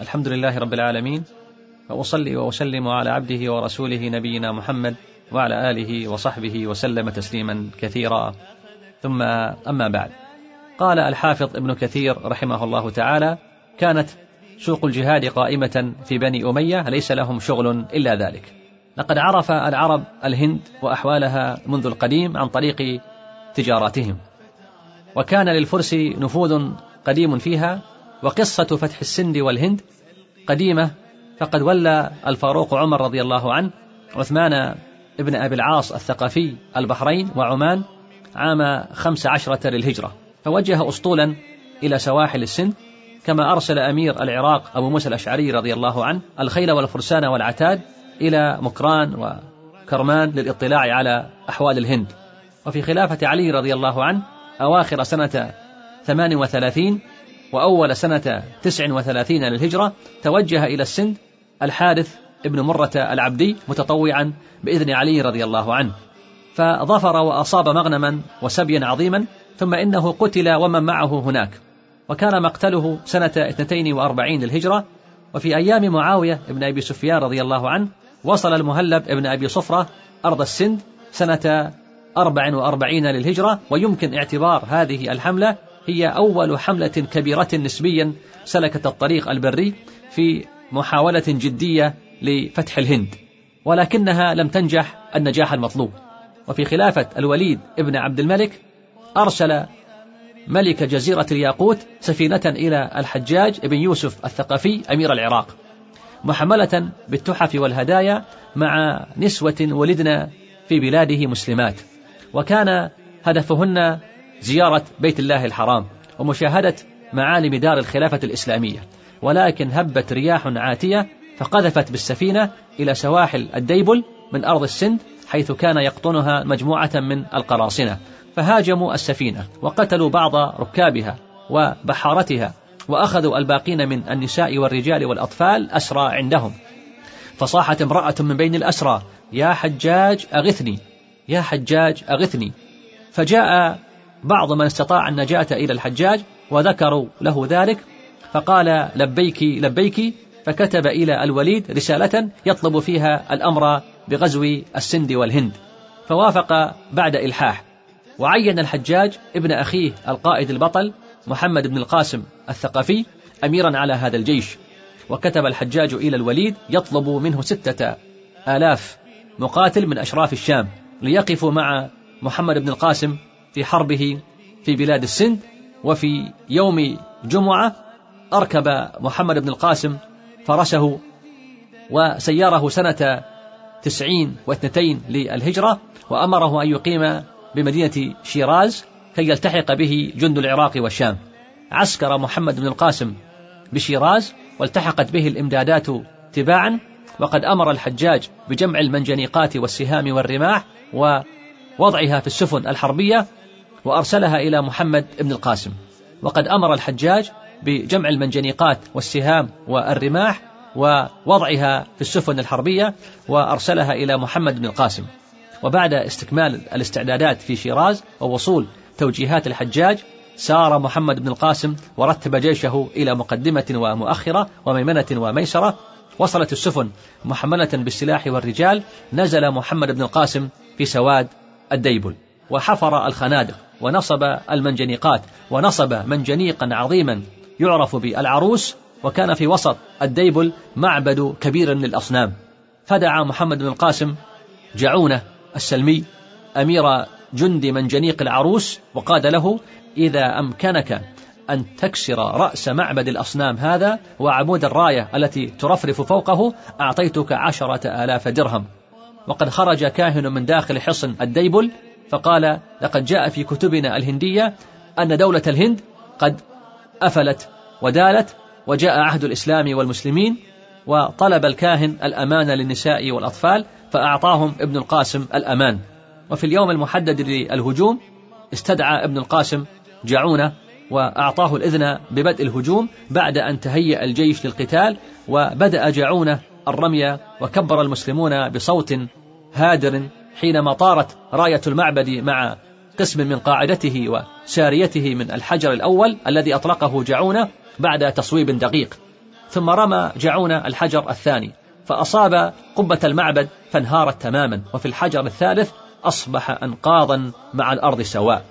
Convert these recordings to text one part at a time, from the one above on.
الحمد لله رب العالمين وأصلي وأسلم على عبده ورسوله نبينا محمد وعلى آله وصحبه وسلم تسليما كثيرا. ثم أما بعد قال الحافظ ابن كثير رحمه الله تعالى كانت سوق الجهاد قائمة في بني أمية ليس لهم شغل إلا ذلك. لقد عرف العرب الهند وأحوالها منذ القديم عن طريق تجاراتهم وكان للفرس نفوذ قديم فيها وقصة فتح السند والهند قديمة فقد ولى الفاروق عمر رضي الله عنه عثمان ابن أبي العاص الثقفي البحرين وعمان عام خمس عشرة للهجرة. فوجه أسطولا إلى سواحل السند كما أرسل أمير العراق أبو موسى الأشعري رضي الله عنه الخيل والفرسان والعتاد إلى مكران وكرمان للاطلاع على أحوال الهند. وفي خلافة علي رضي الله عنه أواخر سنة ثمان وثلاثين وأول سنة تسع وثلاثين للهجرة توجه إلى السند الحارث ابن مرة العبدي متطوعا بإذن علي رضي الله عنه. فظفر وأصاب مغنما وسبيا عظيما ثم إنه قتل ومن معه هناك. وكان مقتله سنة 42 للهجرة. وفي أيام معاوية بن أبي سفيان رضي الله عنه وصل المهلب ابن أبي صفرة أرض السند سنة 44 للهجرة. ويمكن اعتبار هذه الحملة هي أول حملة كبيرة نسبيا سلكت الطريق البري في محاولة جدية لفتح الهند ولكنها لم تنجح النجاح المطلوب. وفي خلافة الوليد ابن عبد الملك أرسل ملك جزيرة الياقوت سفينة إلى الحجاج بن يوسف الثقفي أمير العراق محملة بالتحف والهدايا مع نسوة ولدن في بلاده مسلمات. وكان هدفهن زيارة بيت الله الحرام ومشاهدة معالم دار الخلافة الإسلامية. ولكن هبت رياح عاتية فقذفت بالسفينة إلى سواحل الديبل من أرض السند حيث كان يقطنها مجموعة من القراصنة. فهاجموا السفينة وقتلوا بعض ركابها وبحارتها وأخذوا الباقين من النساء والرجال والأطفال أسرى عندهم. فصاحت امرأة من بين الأسرى يا حجاج أغثني يا حجاج أغثني. فجاء بعض من استطاع النجاة إلى الحجاج وذكروا له ذلك فقال لبيك لبيك فكتب إلى الوليد رسالة يطلب فيها الأمر بغزو السند والهند فوافق بعد إلحاح. وعين الحجاج ابن أخيه القائد البطل محمد بن القاسم الثقفي أميرا على هذا الجيش وكتب الحجاج إلى الوليد يطلب منه ستة آلاف مقاتل من أشراف الشام ليقفوا مع محمد بن القاسم في حربه في بلاد السند وفي يوم جمعة أركب محمد بن القاسم فرسه وسيره سنة تسعين واثنتين للهجرة وأمره أن يقيم بمدينة شيراز كي يلتحق به جند العراق والشام. عسكر محمد بن القاسم بشيراز والتحقت به الإمدادات تباعا وقد أمر الحجاج بجمع المنجنيقات والسهام والرماح ووضعها في السفن الحربية وأرسلها إلى محمد بن القاسم. وقد أمر الحجاج بجمع المنجنيقات والسهام والرماح ووضعها في السفن الحربية وأرسلها إلى محمد بن القاسم. وبعد استكمال الاستعدادات في شيراز ووصول توجيهات الحجاج سار محمد بن القاسم ورتب جيشه إلى مقدمة ومؤخرة وميمنة وميسرة. وصلت السفن محملة بالسلاح والرجال. نزل محمد بن القاسم في سواد الديبل. وحفر الخنادق. ونصب المنجنيقات ونصب منجنيقا عظيما يعرف بالعروس وكان في وسط الديبل معبد كبير للأصنام. فدعا محمد بن القاسم جعونة السلمي أمير جند منجنيق العروس وقال له إذا أمكنك أن تكسر رأس معبد الأصنام هذا وعمود الراية التي ترفرف فوقه أعطيتك عشرة آلاف درهم. وقد خرج كاهن من داخل حصن الديبل فقال لقد جاء في كتبنا الهندية أن دولة الهند قد أفلت ودالت وجاء عهد الإسلام والمسلمين وطلب الكاهن الأمان للنساء والأطفال فأعطاهم ابن القاسم الأمان. وفي اليوم المحدد للهجوم استدعى ابن القاسم جعونة وأعطاه الإذن ببدء الهجوم بعد أن تهيأ الجيش للقتال وبدأ جعونة الرمي وكبر المسلمون بصوت هادر حينما طارت راية المعبد مع قسم من قاعدته وساريته من الحجر الأول الذي أطلقه جعونة بعد تصويب دقيق. ثم رمى جعونة الحجر الثاني فأصاب قبة المعبد فانهارت تماما وفي الحجر الثالث أصبح أنقاضا مع الأرض سواء.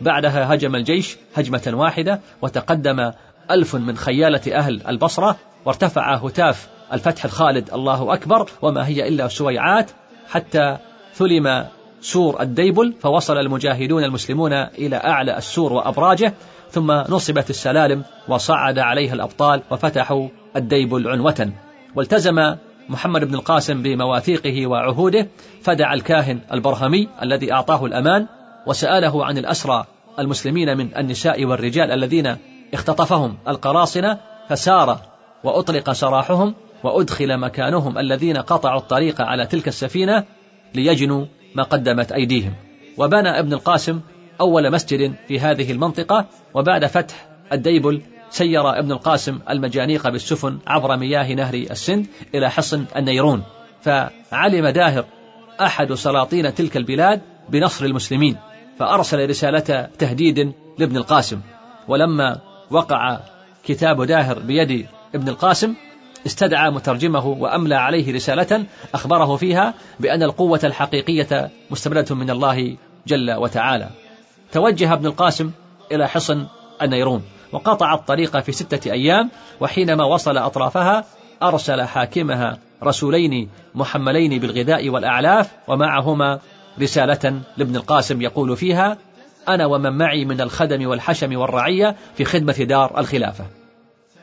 بعدها هجم الجيش هجمة واحدة وتقدم ألف من خيالة أهل البصرة وارتفع هتاف الفتح الخالد الله أكبر وما هي إلا سويعات حتى ثلم سور الديبل فوصل المجاهدون المسلمون إلى أعلى السور وأبراجه ثم نصبت السلالم وصعد عليها الأبطال وفتحوا الديبل عنوة. والتزم محمد بن القاسم بمواثيقه وعهوده فدعا الكاهن البرهمي الذي أعطاه الأمان وسأله عن الأسرى المسلمين من النساء والرجال الذين اختطفهم القراصنة فسار وأطلق سراحهم وأدخل مكانهم الذين قطعوا الطريق على تلك السفينة ليجنوا ما قدمت أيديهم. وبنى ابن القاسم أول مسجد في هذه المنطقة وبعد فتح الديبل سير ابن القاسم المجانيق بالسفن عبر مياه نهر السند إلى حصن النيرون. فعلم داهر أحد سلاطين تلك البلاد بنصر المسلمين فأرسل رسالة تهديد لابن القاسم. ولما وقع كتاب داهر بيد ابن القاسم استدعى مترجمه وأملى عليه رسالة أخبره فيها بأن القوة الحقيقية مستمدة من الله جل وتعالى. توجه ابن القاسم إلى حصن النيرون وقطع الطريق في ستة أيام وحينما وصل أطرافها أرسل حاكمها رسولين محملين بالغذاء والأعلاف ومعهما رسالة لابن القاسم يقول فيها أنا ومن معي من الخدم والحشم والرعية في خدمة دار الخلافة.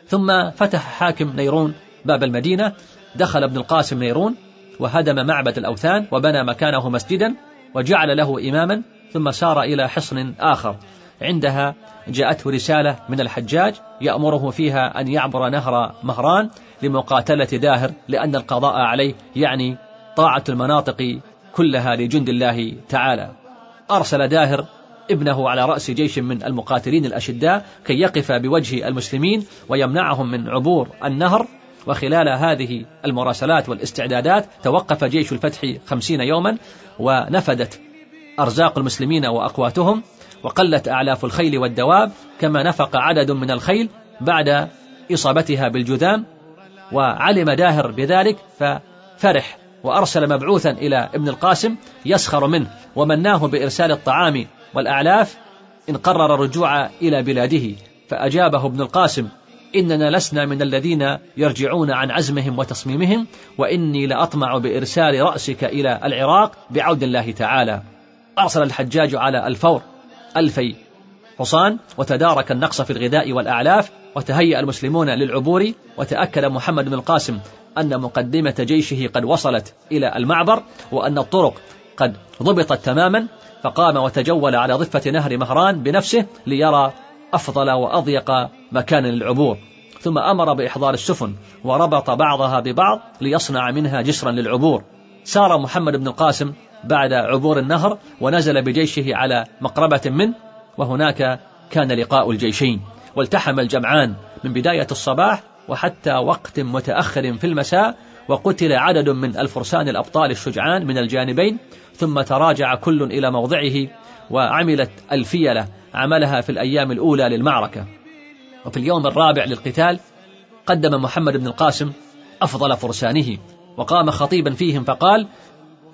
ثم فتح حاكم نيرون باب المدينة دخل ابن القاسم نيرون وهدم معبد الأوثان وبنى مكانه مسجدا وجعل له إماما ثم سار إلى حصن آخر. عندها جاءته رسالة من الحجاج يأمره فيها أن يعبر نهر مهران لمقاتلة داهر لأن القضاء عليه يعني طاعة المناطق كلها لجند الله تعالى. أرسل داهر ابنه على رأس جيش من المقاتلين الأشداء كي يقف بوجه المسلمين ويمنعهم من عبور النهر. وخلال هذه المراسلات والاستعدادات توقف جيش الفتح خمسين يوما ونفدت أرزاق المسلمين وأقواتهم. وقلت أعلاف الخيل والدواب كما نفق عدد من الخيل بعد إصابتها بالجذام. وعلم داهر بذلك ففرح وأرسل مبعوثا إلى ابن القاسم يسخر منه ومناه بإرسال الطعام والأعلاف إن قرر الرجوع إلى بلاده فأجابه ابن القاسم إننا لسنا من الذين يرجعون عن عزمهم وتصميمهم وإني لأطمع بإرسال رأسك إلى العراق بعود الله تعالى. أرسل الحجاج على الفور ألفي حصان وتدارك النقص في الغذاء والأعلاف وتهيأ المسلمون للعبور وتأكد محمد بن القاسم أن مقدمة جيشه قد وصلت إلى المعبر وأن الطرق قد ضبطت تماما فقام وتجول على ضفة نهر مهران بنفسه ليرى أفضل وأضيق مكان للعبور. ثم أمر بإحضار السفن وربط بعضها ببعض ليصنع منها جسرا للعبور. سار محمد بن القاسم بعد عبور النهر ونزل بجيشه على مقربة منه وهناك كان لقاء الجيشين. والتحم الجمعان من بداية الصباح وحتى وقت متأخر في المساء وقتل عدد من الفرسان الأبطال الشجعان من الجانبين ثم تراجع كل إلى موضعه وعملت الفيلة عملها في الأيام الأولى للمعركة. وفي اليوم الرابع للقتال قدم محمد بن القاسم أفضل فرسانه وقام خطيبا فيهم فقال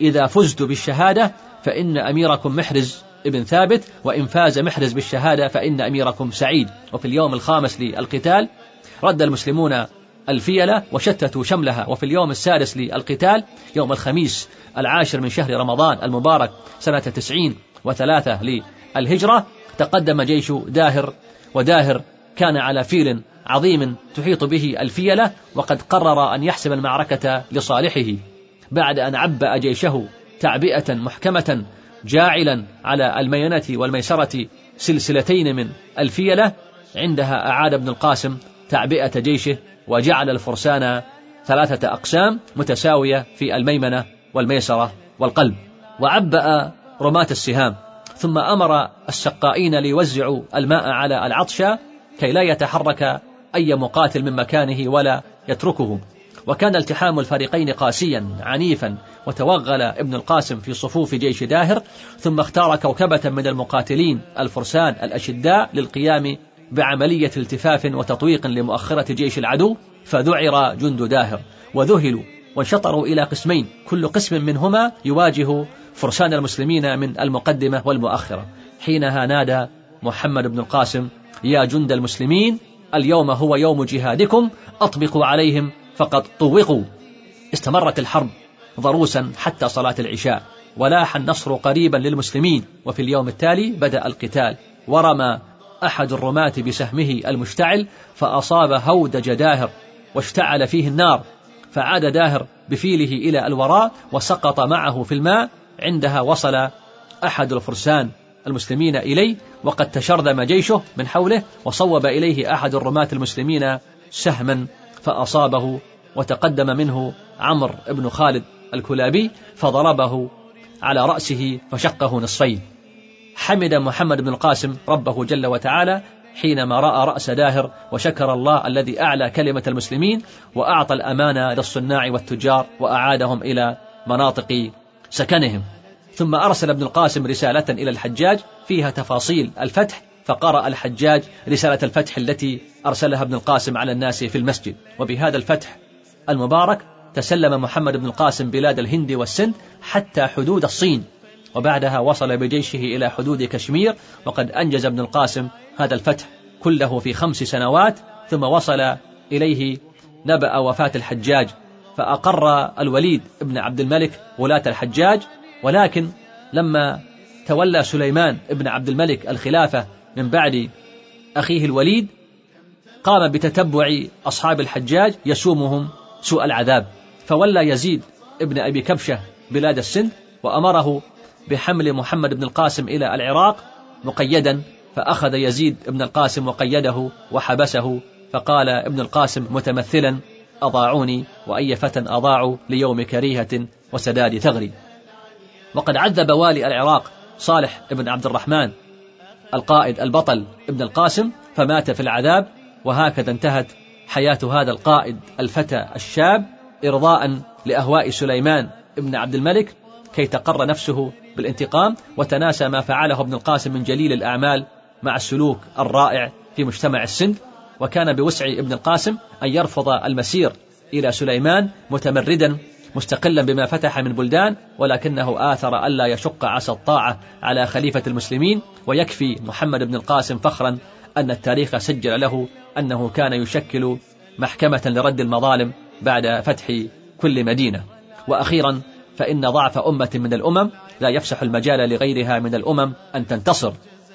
إذا فزت بالشهادة فإن أميركم محرز ابن ثابت وإن فاز محرز بالشهادة فإن أميركم سعيد. وفي اليوم الخامس للقتال رد المسلمون الفيلة وشتتوا شملها. وفي اليوم السادس للقتال يوم الخميس العاشر من شهر رمضان المبارك سنة تسعين وثلاثة للهجرة تقدم جيش داهر وداهر كان على فيل عظيم تحيط به الفيلة وقد قرر أن يحسم المعركة لصالحه. بعد أن عبأ جيشه تعبئة محكمة جاعلا على المينة والميسرة سلسلتين من الفيلة عندها أعاد ابن القاسم تعبئة جيشه وجعل الفرسان ثلاثة أقسام متساوية في الميمنة والميسرة والقلب. وعبأ رماة السهام. ثم أمر السقائين ليوزعوا الماء على العطشى كي لا يتحرك أي مقاتل من مكانه ولا يتركه وكان التحام الفريقين قاسيا عنيفا. وتوغل ابن القاسم في صفوف جيش داهر. ثم اختار كوكبة من المقاتلين الفرسان الأشداء للقيام بعملية التفاف وتطويق لمؤخرة جيش العدو فذعر جند داهر وذهلوا وانشطروا إلى قسمين كل قسم منهما يواجه فرسان المسلمين من المقدمة والمؤخرة. حينها نادى محمد بن القاسم يا جند المسلمين اليوم هو يوم جهادكم أطبقوا عليهم فقد طوقوا. استمرت الحرب ضروسا حتى صلاة العشاء ولاح النصر قريبا للمسلمين وفي اليوم التالي بدأ القتال ورمى أحد الرماة بسهمه المشتعل فأصاب هودج داهر واشتعل فيه النار فعاد داهر بفيله إلى الوراء وسقط معه في الماء عندها وصل أحد الفرسان المسلمين إليه وقد تشرذم جيشه من حوله وصوب إليه أحد الرماة المسلمين سهما فأصابه وتقدم منه عمرو بن خالد الكلابي فضربه على رأسه فشقه نصفين. حمد محمد بن القاسم ربه جل وتعالى حينما رأى رأس داهر وشكر الله الذي أعلى كلمة المسلمين وأعطى الأمانة للصناع والتجار وأعادهم إلى مناطق سكنهم. ثم أرسل ابن القاسم رسالة إلى الحجاج فيها تفاصيل الفتح فقرأ الحجاج رسالة الفتح التي أرسلها ابن القاسم على الناس في المسجد. وبهذا الفتح المبارك تسلم محمد بن القاسم بلاد الهند والسند حتى حدود الصين. وبعدها وصل بجيشه إلى حدود كشمير وقد أنجز ابن القاسم هذا الفتح كله في خمس سنوات ثم وصل إليه نبأ وفاة الحجاج فأقر الوليد بن عبد الملك ولاة الحجاج ولكن لما تولى سليمان بن عبد الملك الخلافة من بعد أخيه الوليد قام بتتبع أصحاب الحجاج يسومهم سوء العذاب فولى يزيد ابن أبي كبشة بلاد السند وأمره بحمل محمد بن القاسم إلى العراق مقيدا فأخذ يزيد بن القاسم وقيده وحبسه فقال ابن القاسم متمثلا أضاعوني وأي فتى أضاعوا ليوم كريهة وسداد ثغري. وقد عذب والي العراق صالح بن عبد الرحمن القائد البطل ابن القاسم فمات في العذاب وهكذا انتهت حياة هذا القائد الفتى الشاب إرضاء لأهواء سليمان ابن عبد الملك كي تقر نفسه بالانتقام وتناسى ما فعله ابن القاسم من جليل الأعمال مع السلوك الرائع في مجتمع السند وكان بوسع ابن القاسم أن يرفض المسير إلى سليمان متمردا مستقلا بما فتح من بلدان ولكنه آثر ألا يشق عصا الطاعة على خليفة المسلمين ويكفي محمد بن القاسم فخرا أن التاريخ سجل له أنه كان يشكل محكمة لرد المظالم بعد فتح كل مدينة. وأخيرا فإن ضعف أمة من الأمم لا يفسح المجال لغيرها من الأمم أن تنتصر.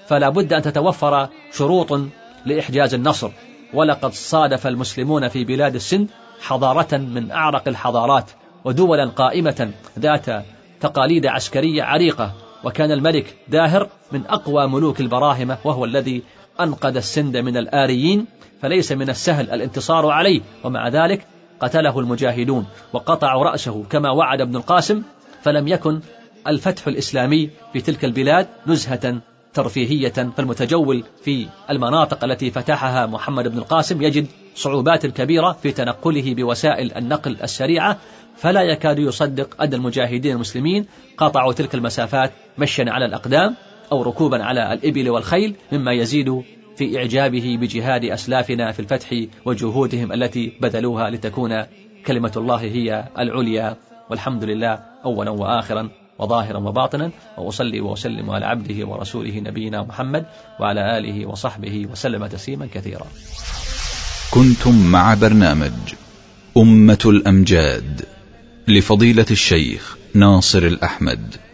فلا بد أن تتوفر شروط لإحجاز النصر. ولقد صادف المسلمون في بلاد السند حضارة من أعرق الحضارات ودولا قائمة ذات تقاليد عسكرية عريقة. وكان الملك داهر من أقوى ملوك البراهمة وهو الذي أنقذ السند من الآريين فليس من السهل الانتصار عليه. ومع ذلك قتله المجاهدون وقطعوا رأسه كما وعد ابن القاسم فلم يكن الفتح الإسلامي في تلك البلاد نزهة ترفيهية فالمتجول في المناطق التي فتحها محمد بن القاسم يجد صعوبات كبيرة في تنقله بوسائل النقل السريعة فلا يكاد يصدق أن المجاهدين المسلمين قطعوا تلك المسافات مشيا على الأقدام أو ركوبا على الإبل والخيل مما يزيد في إعجابه بجهاد أسلافنا في الفتح وجهودهم التي بذلوها لتكون كلمة الله هي العليا. والحمد لله أولا وآخرا وظاهرا وباطنا. وأصلي وأسلم على عبده ورسوله نبينا محمد وعلى آله وصحبه وسلم تسليما كثيرا. كنتم مع برنامج أمة الأمجاد لفضيلة الشيخ ناصر الأحمد.